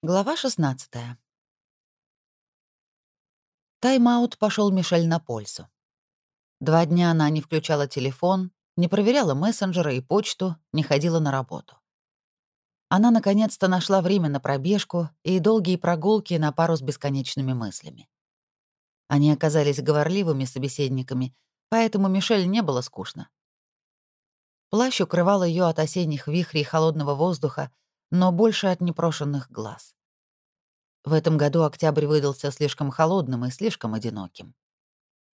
Глава 16. Тайм-аут пошел Мишель на пользу. Два дня она не включала телефон, не проверяла мессенджеры и почту, не ходила на работу. Она наконец-то нашла время на пробежку и долгие прогулки на пару с бесконечными мыслями. Они оказались говорливыми собеседниками, поэтому Мишель не было скучно. Плащ укрывал ее от осенних вихрей холодного воздуха, но больше от непрошенных глаз. В этом году октябрь выдался слишком холодным и слишком одиноким.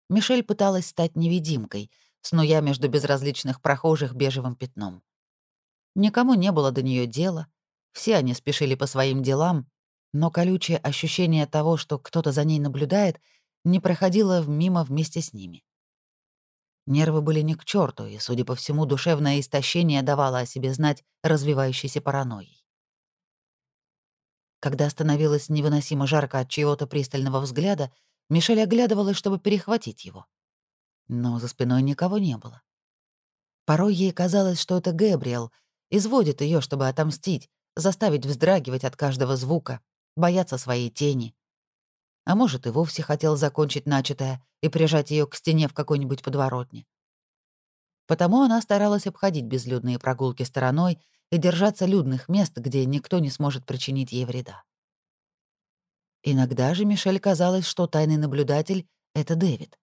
Мишель пыталась стать невидимкой, снуя между безразличных прохожих бежевым пятном. Никому не было до нее дела, все они спешили по своим делам, но колючее ощущение того, что кто-то за ней наблюдает, не проходило мимо вместе с ними. Нервы были не к черту, и, судя по всему, душевное истощение давало о себе знать развивающейся паранойей. Когда становилось невыносимо жарко от чьего-то пристального взгляда, Мишель оглядывалась, чтобы перехватить его. Но за спиной никого не было. Порой ей казалось, что это Гэбриэл изводит ее, чтобы отомстить, заставить вздрагивать от каждого звука, бояться своей тени, а может, и вовсе хотел закончить начатое и прижать ее к стене в какой-нибудь подворотне. Потому она старалась обходить безлюдные прогулки стороной и держаться людных мест, где никто не сможет причинить ей вреда. Иногда же Мишель казалось, что тайный наблюдатель — это Дэвид.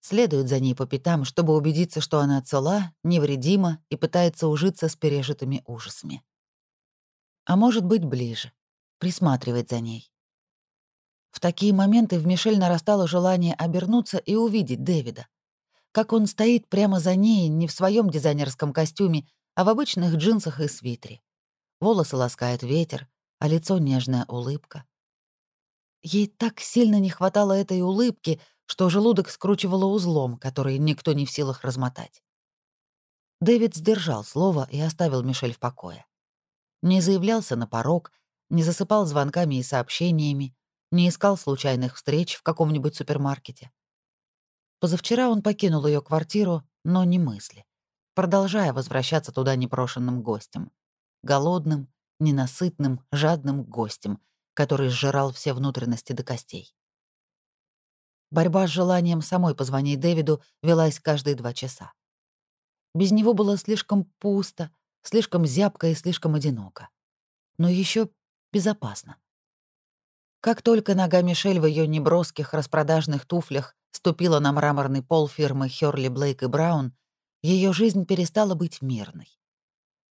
Следует за ней по пятам, чтобы убедиться, что она цела, невредима и пытается ужиться с пережитыми ужасами. А может быть, ближе, присматривать за ней. В такие моменты в Мишель нарастало желание обернуться и увидеть Дэвида. Как он стоит прямо за ней, не в своем дизайнерском костюме, а в обычных джинсах и свитере. Волосы ласкает ветер, а лицо — нежная улыбка. Ей так сильно не хватало этой улыбки, что желудок скручивало узлом, который никто не в силах размотать. Дэвид сдержал слово и оставил Мишель в покое. Не заявлялся на порог, не засыпал звонками и сообщениями, не искал случайных встреч в каком-нибудь супермаркете. Позавчера он покинул ее квартиру, но не мысли, продолжая возвращаться туда непрошенным гостем. Голодным, ненасытным, жадным гостем, который сжирал все внутренности до костей. Борьба с желанием самой позвонить Дэвиду велась каждые два часа. Без него было слишком пусто, слишком зябко и слишком одиноко. Но еще безопасно. Как только нога Мишель в ее неброских распродажных туфлях ступила на мраморный пол фирмы Хёрли Блейк и Браун, ее жизнь перестала быть мирной.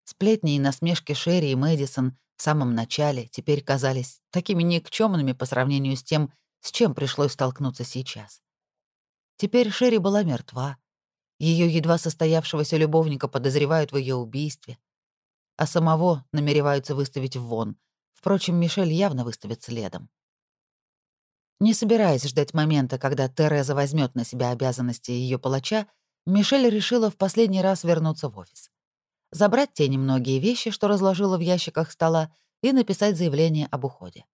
Сплетни и насмешки Шерри и Мэдисон в самом начале теперь казались такими никчемными по сравнению с тем, с чем пришлось столкнуться сейчас. Теперь Шерри была мертва. Ее едва состоявшегося любовника подозревают в ее убийстве, а самого намереваются выставить вон. Впрочем, Мишель явно выставит следом. Не собираясь ждать момента, когда Тереза возьмет на себя обязанности ее палача, Мишель решила в последний раз вернуться в офис. Забрать те немногие вещи, что разложила в ящиках стола, и написать заявление об уходе.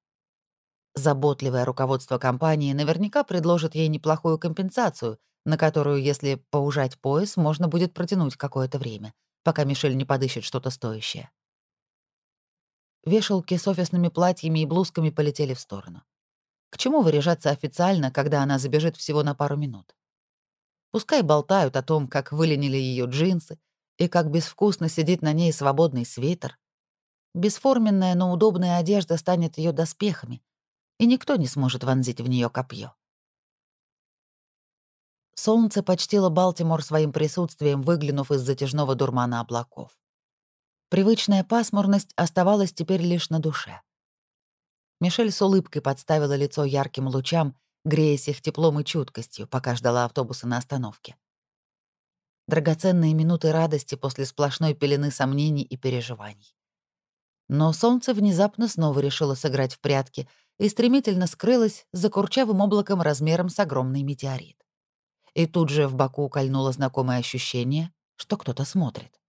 Заботливое руководство компании наверняка предложит ей неплохую компенсацию, на которую, если поужать пояс, можно будет протянуть какое-то время, пока Мишель не подыщет что-то стоящее. Вешалки с офисными платьями и блузками полетели в сторону. К чему выряжаться официально, когда она забежит всего на пару минут? Пускай болтают о том, как выленили ее джинсы и как безвкусно сидит на ней свободный свитер. Бесформенная, но удобная одежда станет ее доспехами, и никто не сможет вонзить в нее копье. Солнце почтило Балтимор своим присутствием, выглянув из затяжного дурмана облаков. Привычная пасмурность оставалась теперь лишь на душе. Мишель с улыбкой подставила лицо ярким лучам, греясь их теплом и чуткостью, пока ждала автобуса на остановке. Драгоценные минуты радости после сплошной пелены сомнений и переживаний. Но солнце внезапно снова решило сыграть в прятки и стремительно скрылось за курчавым облаком размером с огромный метеорит. И тут же в боку кольнуло знакомое ощущение, что кто-то смотрит.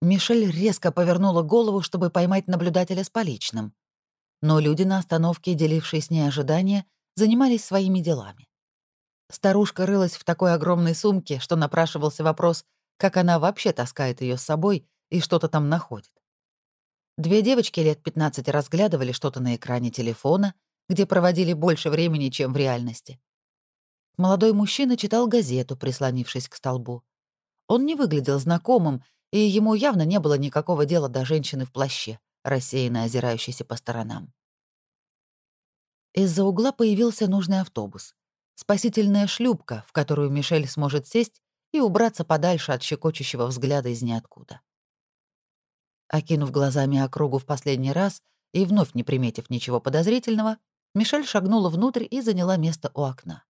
Мишель резко повернула голову, чтобы поймать наблюдателя с поличным но люди на остановке, делившие с ней ожидания, занимались своими делами. Старушка рылась в такой огромной сумке, что напрашивался вопрос, как она вообще таскает ее с собой и что-то там находит. Две девочки лет 15 разглядывали что-то на экране телефона, где проводили больше времени, чем в реальности. Молодой мужчина читал газету, прислонившись к столбу. Он не выглядел знакомым, и ему явно не было никакого дела до женщины в плаще, рассеянно озирающейся по сторонам. Из-за угла появился нужный автобус. Спасительная шлюпка, в которую Мишель сможет сесть и убраться подальше от щекочущего взгляда из ниоткуда. Окинув глазами округу в последний раз и вновь не приметив ничего подозрительного, Мишель шагнула внутрь и заняла место у окна.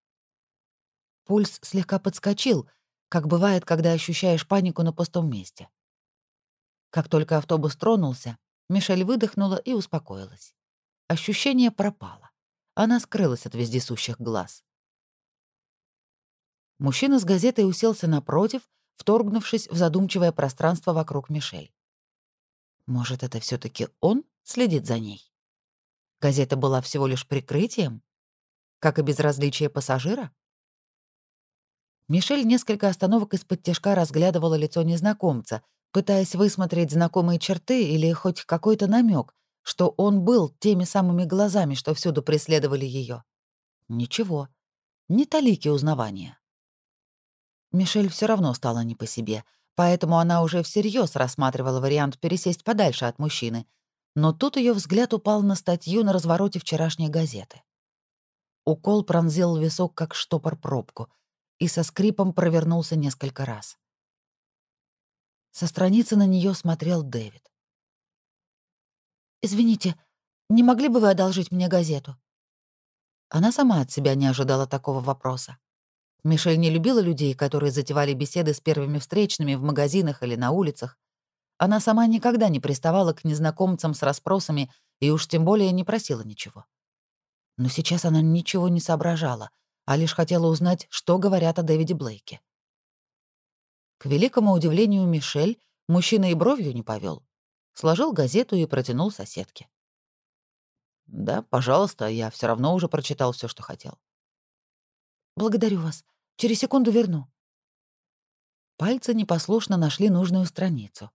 Пульс слегка подскочил, как бывает, когда ощущаешь панику на пустом месте. Как только автобус тронулся, Мишель выдохнула и успокоилась. Ощущение пропало. Она скрылась от вездесущих глаз. Мужчина с газетой уселся напротив, вторгнувшись в задумчивое пространство вокруг Мишель. Может, это все таки он следит за ней? Газета была всего лишь прикрытием? Как и безразличие пассажира? Мишель несколько остановок из-под тяжка разглядывала лицо незнакомца, пытаясь высмотреть знакомые черты или хоть какой-то намек, что он был теми самыми глазами, что всюду преследовали ее. Ничего, не талики узнавания. Мишель все равно стала не по себе, поэтому она уже всерьез рассматривала вариант пересесть подальше от мужчины, но тут ее взгляд упал на статью на развороте вчерашней газеты. Укол пронзил висок, как штопор пробку, и со скрипом провернулся несколько раз. Со страницы на нее смотрел Дэвид. «Извините, не могли бы вы одолжить мне газету?» Она сама от себя не ожидала такого вопроса. Мишель не любила людей, которые затевали беседы с первыми встречными в магазинах или на улицах. Она сама никогда не приставала к незнакомцам с расспросами и уж тем более не просила ничего. Но сейчас она ничего не соображала, а лишь хотела узнать, что говорят о Дэвиде Блейке. К великому удивлению Мишель мужчина и бровью не повел, Сложил газету и протянул соседке. «Да, пожалуйста, я все равно уже прочитал все, что хотел». «Благодарю вас. Через секунду верну». Пальцы непослушно нашли нужную страницу.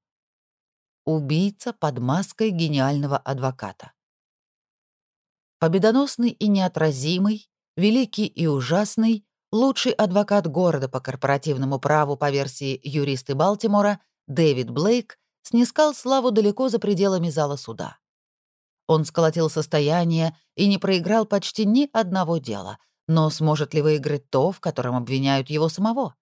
Убийца под маской гениального адвоката. Победоносный и неотразимый, великий и ужасный, лучший адвокат города по корпоративному праву по версии юристы Балтимора Дэвид Блейк снискал славу далеко за пределами зала суда. Он сколотил состояние и не проиграл почти ни одного дела, но сможет ли выиграть то, в котором обвиняют его самого?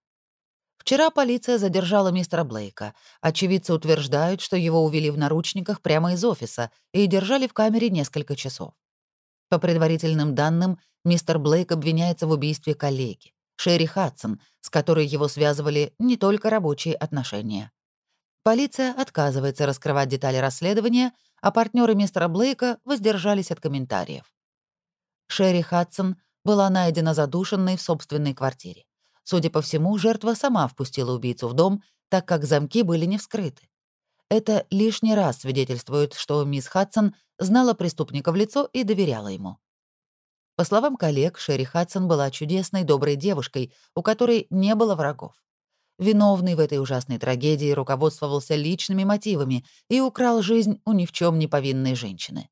Вчера полиция задержала мистера Блейка. Очевидцы утверждают, что его увели в наручниках прямо из офиса и держали в камере несколько часов. По предварительным данным, мистер Блейк обвиняется в убийстве коллеги, Шерри Хадсон, с которой его связывали не только рабочие отношения. Полиция отказывается раскрывать детали расследования, а партнеры мистера Блейка воздержались от комментариев. Шерри Хадсон была найдена задушенной в собственной квартире. Судя по всему, жертва сама впустила убийцу в дом, так как замки были не вскрыты. Это лишний раз свидетельствует, что мисс Хадсон знала преступника в лицо и доверяла ему. По словам коллег, Шерри Хадсон была чудесной, доброй девушкой, у которой не было врагов. Виновный в этой ужасной трагедии руководствовался личными мотивами и украл жизнь у ни в чем не повинной женщины.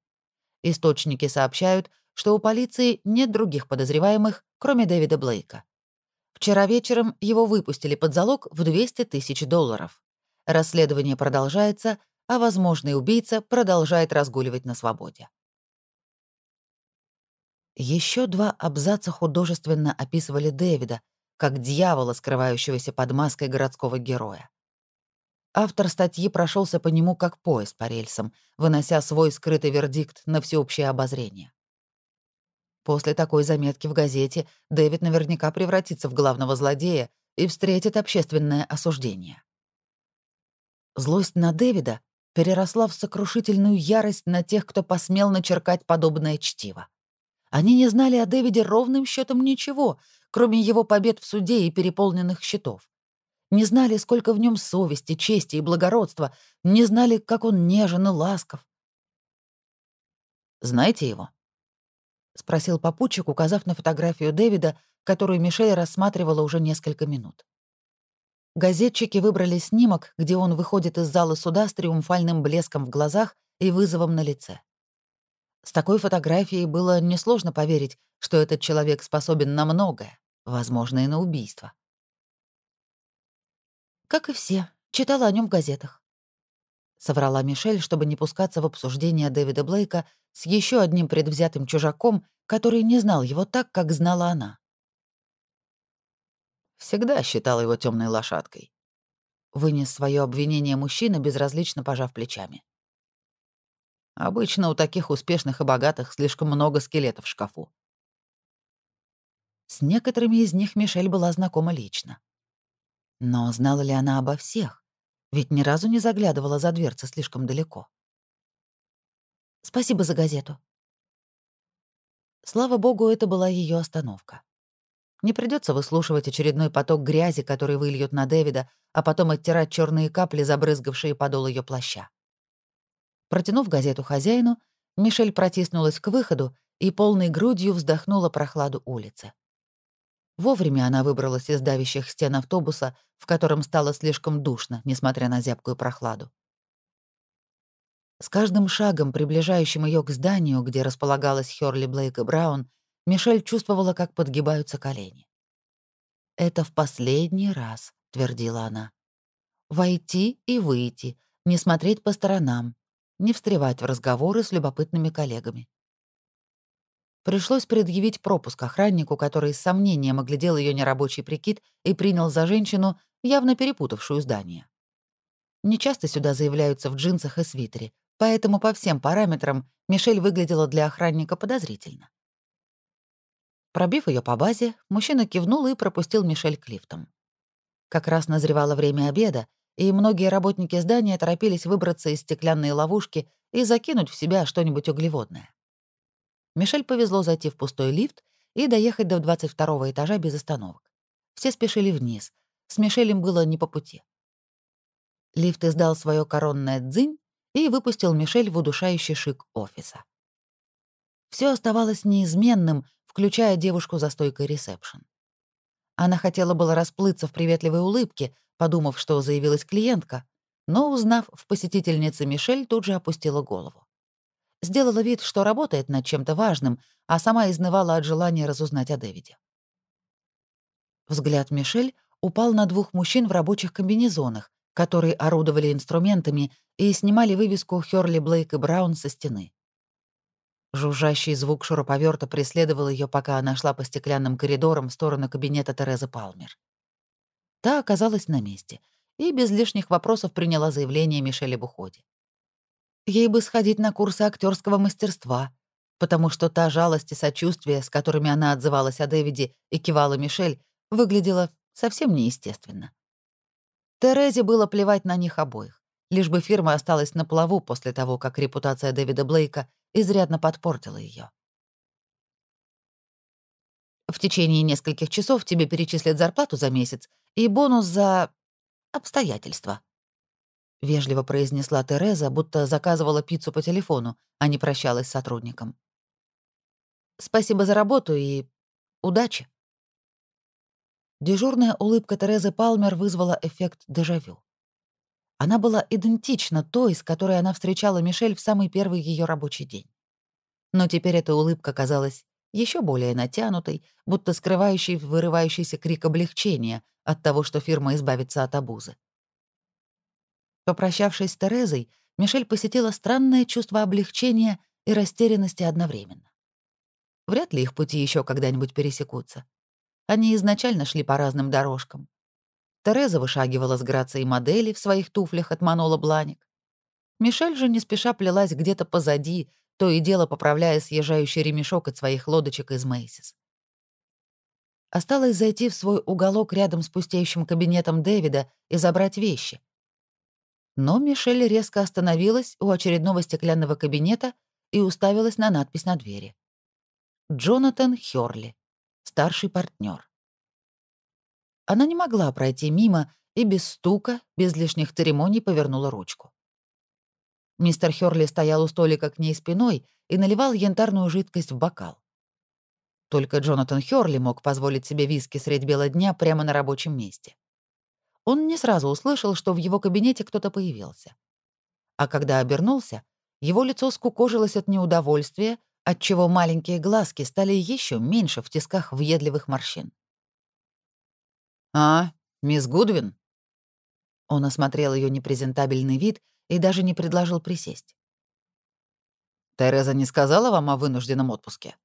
Источники сообщают, что у полиции нет других подозреваемых, кроме Дэвида Блейка. Вчера вечером его выпустили под залог в 200 тысяч долларов. Расследование продолжается, а возможный убийца продолжает разгуливать на свободе. Еще два абзаца художественно описывали Дэвида, как дьявола, скрывающегося под маской городского героя. Автор статьи прошелся по нему как поезд по рельсам, вынося свой скрытый вердикт на всеобщее обозрение. После такой заметки в газете Дэвид наверняка превратится в главного злодея и встретит общественное осуждение. Злость на Дэвида переросла в сокрушительную ярость на тех, кто посмел начеркать подобное чтиво. Они не знали о Дэвиде ровным счетом ничего, кроме его побед в суде и переполненных счетов. Не знали, сколько в нем совести, чести и благородства, не знали, как он нежен и ласков. «Знаете его?» — спросил попутчик, указав на фотографию Дэвида, которую Мишель рассматривала уже несколько минут. Газетчики выбрали снимок, где он выходит из зала суда с триумфальным блеском в глазах и вызовом на лице. С такой фотографией было несложно поверить, что этот человек способен на многое, возможно, и на убийство. Как и все, читала о нем в газетах. Соврала Мишель, чтобы не пускаться в обсуждение Дэвида Блейка с еще одним предвзятым чужаком, который не знал его так, как знала она. Всегда считал его темной лошадкой. Вынес свое обвинение мужчина, безразлично пожав плечами. Обычно у таких успешных и богатых слишком много скелетов в шкафу. С некоторыми из них Мишель была знакома лично. Но знала ли она обо всех? Ведь ни разу не заглядывала за дверцы слишком далеко. «Спасибо за газету». Слава богу, это была ее остановка. Не придется выслушивать очередной поток грязи, который выльют на Дэвида, а потом оттирать черные капли, забрызгавшие подол ее плаща. Протянув газету хозяину, Мишель протиснулась к выходу и полной грудью вздохнула прохладу улицы. Вовремя она выбралась из давящих стен автобуса, в котором стало слишком душно, несмотря на зябкую прохладу. С каждым шагом, приближающим ее к зданию, где располагалась Хёрли Блейк и Браун, Мишель чувствовала, как подгибаются колени. «Это в последний раз», — твердила она. «Войти и выйти, не смотреть по сторонам, не встревать в разговоры с любопытными коллегами. Пришлось предъявить пропуск охраннику, который с сомнением оглядел ее нерабочий прикид и принял за женщину, явно перепутавшую здание. Нечасто сюда заявляются в джинсах и свитере, поэтому по всем параметрам Мишель выглядела для охранника подозрительно. Пробив ее по базе, мужчина кивнул и пропустил Мишель к лифтам. Как раз назревало время обеда, и многие работники здания торопились выбраться из стеклянной ловушки и закинуть в себя что-нибудь углеводное. Мишель повезло зайти в пустой лифт и доехать до 22 этажа без остановок. Все спешили вниз. С Мишелем было не по пути. Лифт издал свое коронное дзынь и выпустил Мишель в удушающий шик офиса. Все оставалось неизменным, включая девушку за стойкой ресепшн. Она хотела было расплыться в приветливой улыбке, подумав, что заявилась клиентка, но, узнав в посетительнице Мишель, тут же опустила голову сделала вид, что работает над чем-то важным, а сама изнывала от желания разузнать о Дэвиде. Взгляд Мишель упал на двух мужчин в рабочих комбинезонах, которые орудовали инструментами и снимали вывеску Хёрли Блейк и Браун со стены. Жужжащий звук шуруповерта преследовал ее, пока она шла по стеклянным коридорам в сторону кабинета Терезы Палмер. Та оказалась на месте и без лишних вопросов приняла заявление Мишель об уходе. Ей бы сходить на курсы актерского мастерства, потому что та жалость и сочувствие, с которыми она отзывалась о Дэвиде и кивала Мишель, выглядела совсем неестественно. Терезе было плевать на них обоих, лишь бы фирма осталась на плаву после того, как репутация Дэвида Блейка изрядно подпортила ее. В течение нескольких часов тебе перечислят зарплату за месяц и бонус за обстоятельства, — вежливо произнесла Тереза, будто заказывала пиццу по телефону, а не прощалась с сотрудником. «Спасибо за работу и удачи». Дежурная улыбка Терезы Палмер вызвала эффект дежавю. Она была идентична той, с которой она встречала Мишель в самый первый ее рабочий день. Но теперь эта улыбка казалась еще более натянутой, будто скрывающей вырывающийся крик облегчения от того, что фирма избавится от обузы. Попрощавшись с Терезой, Мишель посетила странное чувство облегчения и растерянности одновременно. Вряд ли их пути еще когда-нибудь пересекутся. Они изначально шли по разным дорожкам. Тереза вышагивала с грацией модели в своих туфлях от Манола Бланик. Мишель же не спеша плелась где-то позади, то и дело поправляя съезжающий ремешок от своих лодочек из Мейсис. Осталось зайти в свой уголок рядом с пустеющим кабинетом Дэвида и забрать вещи — но Мишель резко остановилась у очередного стеклянного кабинета и уставилась на надпись на двери. «Джонатан Хёрли, старший партнер. Она не могла пройти мимо и без стука, без лишних церемоний повернула ручку. Мистер Хёрли стоял у столика к ней спиной и наливал янтарную жидкость в бокал. Только Джонатан Хёрли мог позволить себе виски средь бела дня прямо на рабочем месте. Он не сразу услышал, что в его кабинете кто-то появился. А когда обернулся, Его лицо скукожилось от неудовольствия, отчего маленькие глазки стали еще меньше в тисках въедливых морщин. «А, мисс Гудвин?» Он осмотрел ее непрезентабельный вид и даже не предложил присесть. «Тереза не сказала вам о вынужденном отпуске?»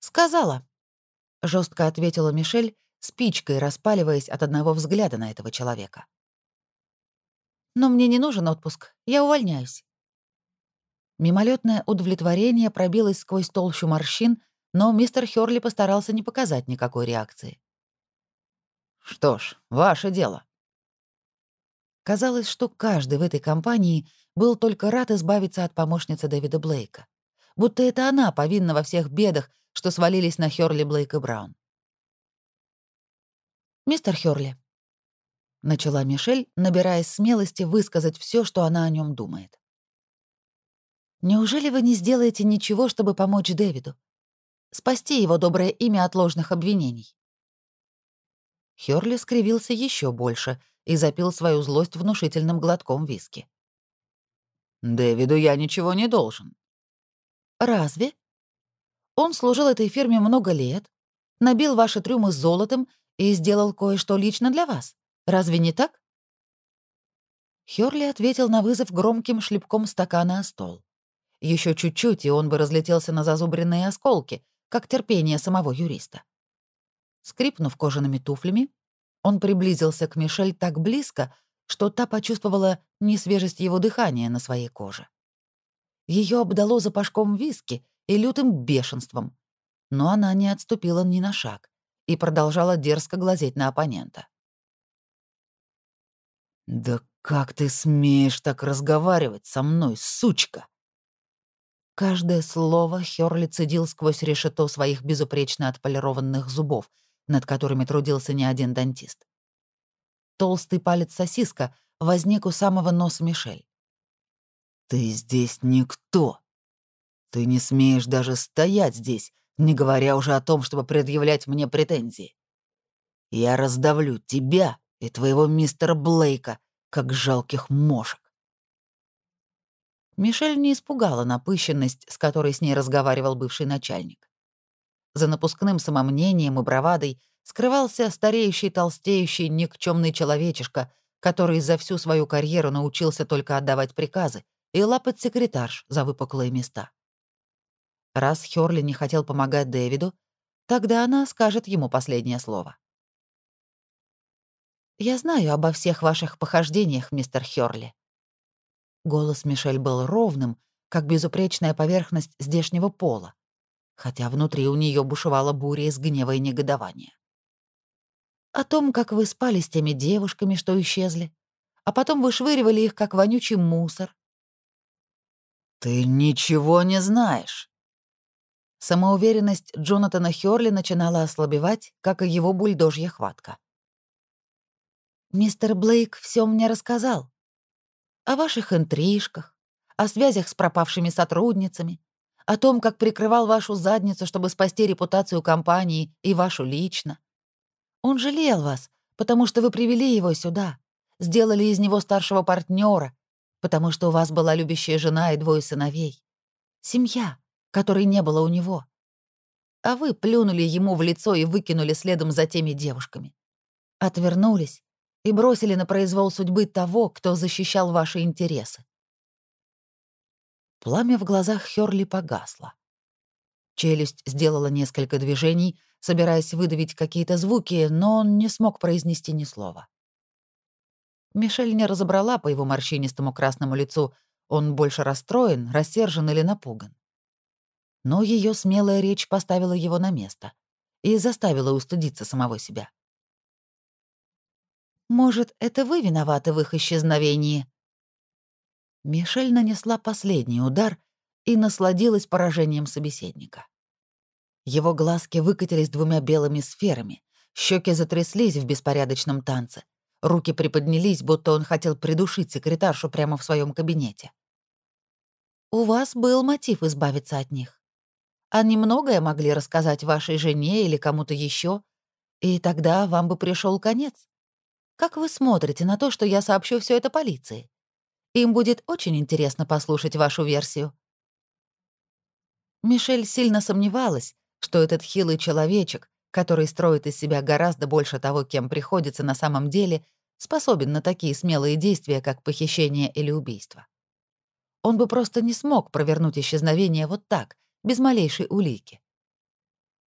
«Сказала», — жестко ответила Мишель, спичкой распаливаясь от одного взгляда на этого человека. «Но мне не нужен отпуск. Я увольняюсь». Мимолетное удовлетворение пробилось сквозь толщу морщин, но мистер Хёрли постарался не показать никакой реакции. «Что ж, ваше дело». Казалось, что каждый в этой компании был только рад избавиться от помощницы Дэвида Блейка. Будто это она повинна во всех бедах, что свалились на Хёрли Блейк и Браун. «Мистер Хёрли», — начала Мишель, набираясь смелости высказать все, что она о нем думает. Неужели вы не сделаете ничего, чтобы помочь Дэвиду? Спасти его доброе имя от ложных обвинений?» Хёрли скривился еще больше и запил свою злость внушительным глотком виски. «Дэвиду я ничего не должен». «Разве? Он служил этой фирме много лет, набил ваши трюмы золотом и сделал кое-что лично для вас. Разве не так?» Хёрли ответил на вызов громким шлепком стакана о стол. Еще чуть-чуть, и он бы разлетелся на зазубренные осколки, как терпение самого юриста. Скрипнув кожаными туфлями, он приблизился к Мишель так близко, что та почувствовала несвежесть его дыхания на своей коже. Ее обдало запашком виски и лютым бешенством, но она не отступила ни на шаг и продолжала дерзко глазеть на оппонента. «Да как ты смеешь так разговаривать со мной, сучка?» Каждое слово Хёрли цедил сквозь решето своих безупречно отполированных зубов, над которыми трудился не один дантист. Толстый палец сосиска возник у самого носа Мишель. «Ты здесь никто. Ты не смеешь даже стоять здесь, не говоря уже о том, чтобы предъявлять мне претензии. Я раздавлю тебя и твоего мистера Блейка, как жалких мошек. Мишель не испугала напыщенность, с которой с ней разговаривал бывший начальник. За напускным самомнением и бравадой скрывался стареющий, толстеющий, никчемный человечишка, который за всю свою карьеру научился только отдавать приказы и лапать секретарш за выпуклые места. Раз Хёрли не хотел помогать Дэвиду, тогда она скажет ему последнее слово. «Я знаю обо всех ваших похождениях, мистер Хёрли», Голос Мишель был ровным, как безупречная поверхность здешнего пола, хотя внутри у нее бушевала буря из гнева и негодования. О том, как вы спали с теми девушками, что исчезли, а потом вышвыривали их, как вонючий мусор. «Ты ничего не знаешь!» Самоуверенность Джонатана Хёрли начинала ослабевать, как и его бульдожья хватка. «Мистер Блейк все мне рассказал о ваших интрижках, о связях с пропавшими сотрудницами, о том, как прикрывал вашу задницу, чтобы спасти репутацию компании и вашу лично. Он жалел вас, потому что вы привели его сюда, сделали из него старшего партнера, потому что у вас была любящая жена и двое сыновей. Семья, которой не было у него. А вы плюнули ему в лицо и выкинули следом за теми девушками. Отвернулись и бросили на произвол судьбы того, кто защищал ваши интересы. Пламя в глазах Хёрли погасло. Челюсть сделала несколько движений, собираясь выдавить какие-то звуки, но он не смог произнести ни слова. Мишель не разобрала по его морщинистому красному лицу, он больше расстроен, рассержен или напуган. Но ее смелая речь поставила его на место и заставила устыдиться самого себя. Может, это вы виноваты в их исчезновении?» Мишель нанесла последний удар и насладилась поражением собеседника. Его глазки выкатились двумя белыми сферами, щеки затряслись в беспорядочном танце, руки приподнялись, будто он хотел придушить секретаршу прямо в своем кабинете. «У вас был мотив избавиться от них. Они многое могли рассказать вашей жене или кому-то еще, и тогда вам бы пришел конец. Как вы смотрите на то, что я сообщу все это полиции? Им будет очень интересно послушать вашу версию». Мишель сильно сомневалась, что этот хилый человечек, который строит из себя гораздо больше того, кем приходится на самом деле, способен на такие смелые действия, как похищение или убийство. Он бы просто не смог провернуть исчезновение вот так, без малейшей улики.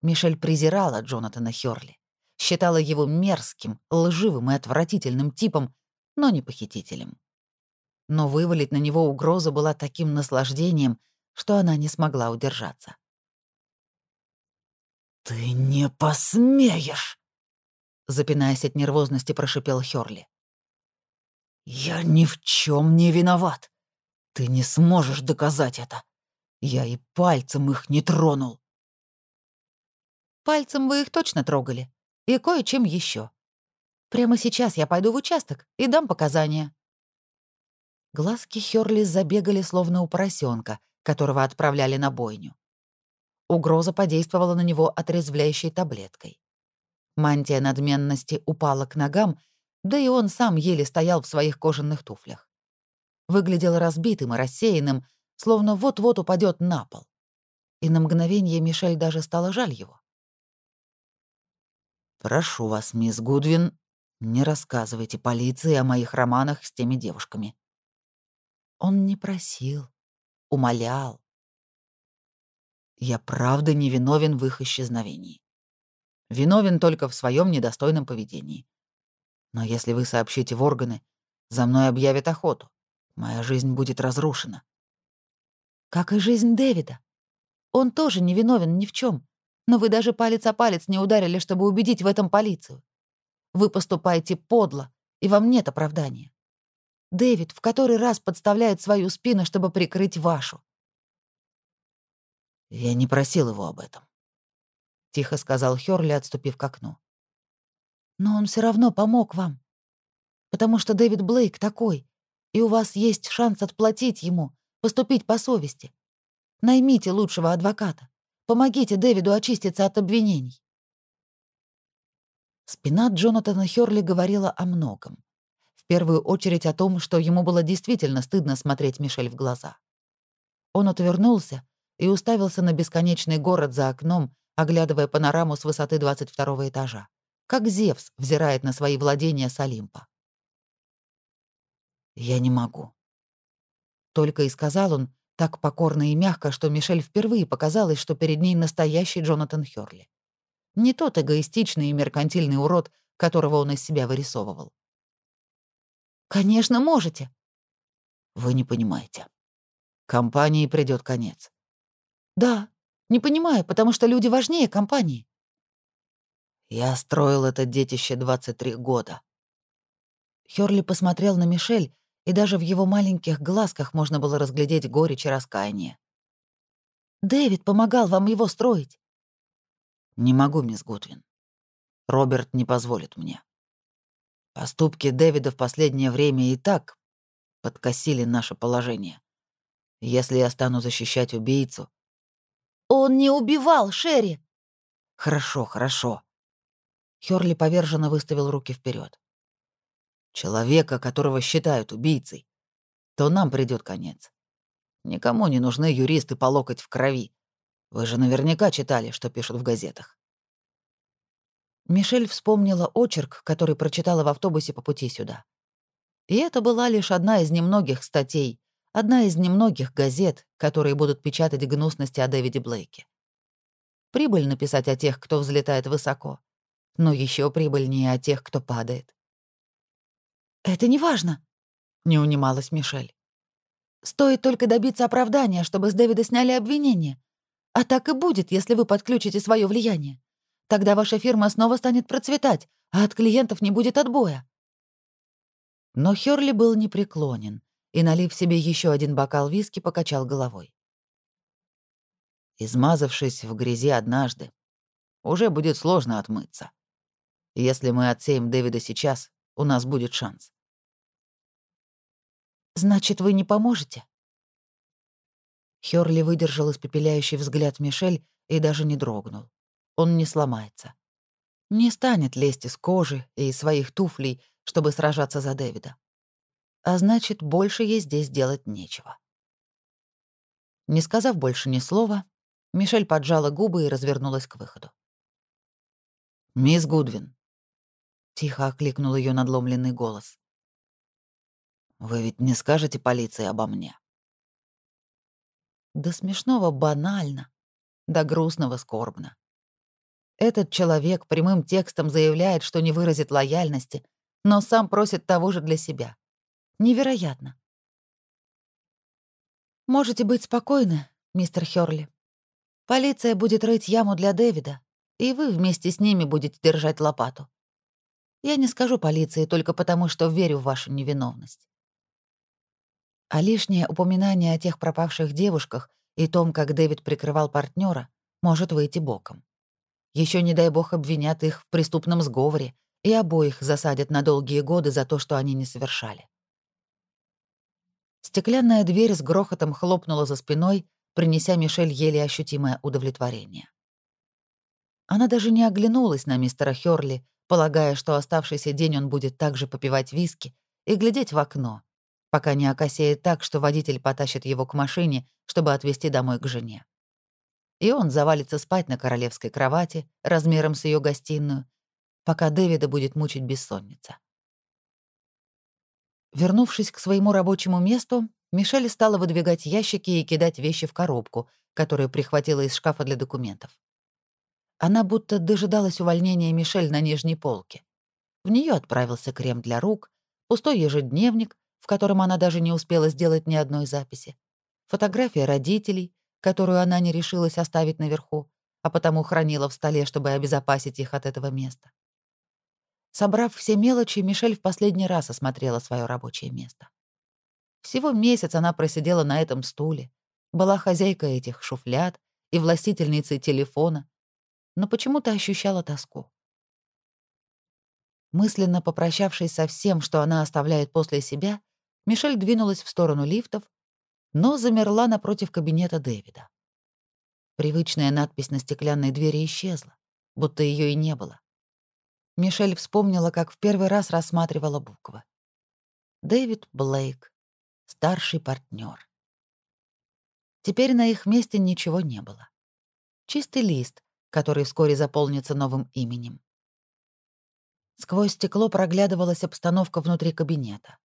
Мишель презирала Джонатана Хёрли, считала его мерзким, лживым и отвратительным типом, но не похитителем. Но вывалить на него угрозу была таким наслаждением, что она не смогла удержаться. «Ты не посмеешь!» Запинаясь от нервозности, прошипел Хёрли. «Я ни в чем не виноват. Ты не сможешь доказать это. Я и пальцем их не тронул». «Пальцем вы их точно трогали. И кое-чем еще. Прямо сейчас я пойду в участок и дам показания». Глазки Хёрли забегали, словно у поросенка, которого отправляли на бойню. Угроза подействовала на него отрезвляющей таблеткой. Мантия надменности упала к ногам, да и он сам еле стоял в своих кожаных туфлях. Выглядел разбитым и рассеянным, словно вот-вот упадет на пол. И на мгновение Мишель даже стало жаль его. «Прошу вас, мисс Гудвин, не рассказывайте полиции о моих романах с теми девушками». Он не просил, умолял, я правда не виновен в их исчезновении. Виновен только в своем недостойном поведении. Но если вы сообщите в органы, за мной объявят охоту. Моя жизнь будет разрушена. Как и жизнь Дэвида. Он тоже не виновен ни в чем. Но вы даже палец о палец не ударили, чтобы убедить в этом полицию. Вы поступаете подло, и вам нет оправдания. Дэвид в который раз подставляет свою спину, чтобы прикрыть вашу. «Я не просил его об этом», — тихо сказал Хёрли, отступив к окну. «Но он все равно помог вам. Потому что Дэвид Блейк такой, и у вас есть шанс отплатить ему, поступить по совести. Наймите лучшего адвоката. Помогите Дэвиду очиститься от обвинений». Спина Джонатана Хёрли говорила о многом. В первую очередь о том, что ему было действительно стыдно смотреть Мишель в глаза. Он отвернулся, и уставился на бесконечный город за окном, оглядывая панораму с высоты 22 этажа, как Зевс взирает на свои владения с Олимпа. «Я не могу», — только и сказал он, так покорно и мягко, что Мишель впервые показалось, что перед ней настоящий Джонатан Хёрли. Не тот эгоистичный и меркантильный урод, которого он из себя вырисовывал. «Конечно, можете». «Вы не понимаете. Компании придет конец. «Да, не понимаю, потому что люди важнее компании». «Я строил это детище 23 года». Хёрли посмотрел на Мишель, и даже в его маленьких глазках можно было разглядеть горечь и раскаяние. «Дэвид помогал вам его строить». «Не могу, мисс Гудвин. Роберт не позволит мне. Поступки Дэвида в последнее время и так подкосили наше положение. Если я стану защищать убийцу, «Он не убивал Шерри!» «Хорошо, хорошо». Хёрли поверженно выставил руки вперед. «Человека, которого считают убийцей, то нам придет конец. Никому не нужны юристы по локоть в крови. Вы же наверняка читали, что пишут в газетах». Мишель вспомнила очерк, который прочитала в автобусе по пути сюда. И это была лишь одна из немногих статей, Одна из немногих газет, которые будут печатать гнусности о Дэвиде Блейке. Прибыль написать о тех, кто взлетает высоко, но еще прибыльнее о тех, кто падает. «Это не важно», — не унималась Мишель. «Стоит только добиться оправдания, чтобы с Дэвида сняли обвинение. А так и будет, если вы подключите свое влияние. Тогда ваша фирма снова станет процветать, а от клиентов не будет отбоя». Но Хёрли был непреклонен и, налив себе еще один бокал виски, покачал головой. Измазавшись в грязи однажды, уже будет сложно отмыться. Если мы отсеем Дэвида сейчас, у нас будет шанс. «Значит, вы не поможете?» Хёрли выдержал испепеляющий взгляд Мишель и даже не дрогнул. Он не сломается. Не станет лезть из кожи и из своих туфлей, чтобы сражаться за Дэвида. А значит, больше ей здесь делать нечего. Не сказав больше ни слова, Мишель поджала губы и развернулась к выходу. «Мисс Гудвин», — тихо окликнул ее надломленный голос. «Вы ведь не скажете полиции обо мне?» До смешного банально, до грустного скорбно. Этот человек прямым текстом заявляет, что не выразит лояльности, но сам просит того же для себя. Невероятно. Можете быть спокойны, мистер Хёрли. Полиция будет рыть яму для Дэвида, и вы вместе с ними будете держать лопату. Я не скажу полиции только потому, что верю в вашу невиновность. А лишнее упоминание о тех пропавших девушках и том, как Дэвид прикрывал партнера, может выйти боком. Еще не дай бог обвинят их в преступном сговоре и обоих засадят на долгие годы за то, что они не совершали. Стеклянная дверь с грохотом хлопнула за спиной, принеся Мишель еле ощутимое удовлетворение. Она даже не оглянулась на мистера Хёрли, полагая, что оставшийся день он будет также попивать виски и глядеть в окно, пока не окосеет так, что водитель потащит его к машине, чтобы отвезти домой к жене. И он завалится спать на королевской кровати размером с ее гостиную, пока Дэвида будет мучить бессонница. Вернувшись к своему рабочему месту, Мишель стала выдвигать ящики и кидать вещи в коробку, которую прихватила из шкафа для документов. Она будто дожидалась увольнения Мишель на нижней полке. В нее отправился крем для рук, пустой ежедневник, в котором она даже не успела сделать ни одной записи, фотография родителей, которую она не решилась оставить наверху, а потому хранила в столе, чтобы обезопасить их от этого места. Собрав все мелочи, Мишель в последний раз осмотрела свое рабочее место. Всего месяц она просидела на этом стуле, была хозяйкой этих шуфлят и властительницей телефона, но почему-то ощущала тоску. Мысленно попрощавшись со всем, что она оставляет после себя, Мишель двинулась в сторону лифтов, но замерла напротив кабинета Дэвида. Привычная надпись на стеклянной двери исчезла, будто ее и не было. Мишель вспомнила, как в первый раз рассматривала буквы. Дэвид Блейк, старший партнер. Теперь на их месте ничего не было. Чистый лист, который вскоре заполнится новым именем. Сквозь стекло проглядывалась обстановка внутри кабинета.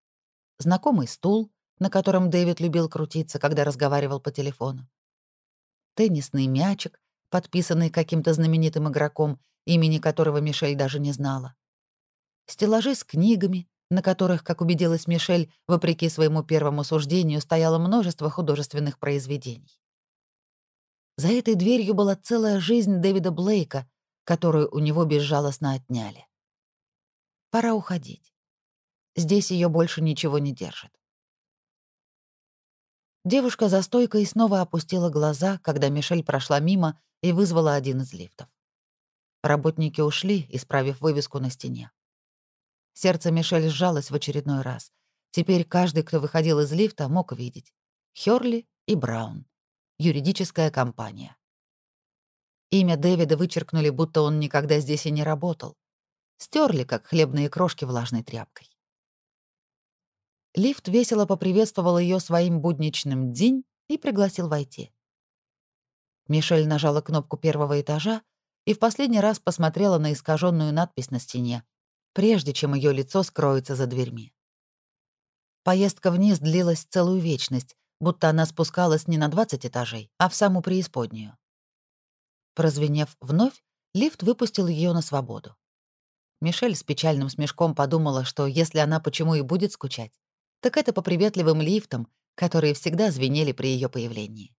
Знакомый стул, на котором Дэвид любил крутиться, когда разговаривал по телефону. Теннисный мячик, подписанный каким-то знаменитым игроком имени которого Мишель даже не знала. Стеллажи с книгами, на которых, как убедилась Мишель, вопреки своему первому суждению, стояло множество художественных произведений. За этой дверью была целая жизнь Дэвида Блейка, которую у него безжалостно отняли. Пора уходить. Здесь ее больше ничего не держит. Девушка за стойкой снова опустила глаза, когда Мишель прошла мимо и вызвала один из лифтов. Работники ушли, исправив вывеску на стене. Сердце Мишель сжалось в очередной раз. Теперь каждый, кто выходил из лифта, мог видеть. Хёрли и Браун. Юридическая компания. Имя Дэвида вычеркнули, будто он никогда здесь и не работал. Стерли, как хлебные крошки влажной тряпкой. Лифт весело поприветствовал ее своим будничным «день» и пригласил войти. Мишель нажала кнопку первого этажа, и в последний раз посмотрела на искаженную надпись на стене, прежде чем ее лицо скроется за дверьми. Поездка вниз длилась целую вечность, будто она спускалась не на 20 этажей, а в саму преисподнюю. Прозвенев вновь, лифт выпустил ее на свободу. Мишель с печальным смешком подумала, что если она почему и будет скучать, так это по приветливым лифтам, которые всегда звенели при ее появлении.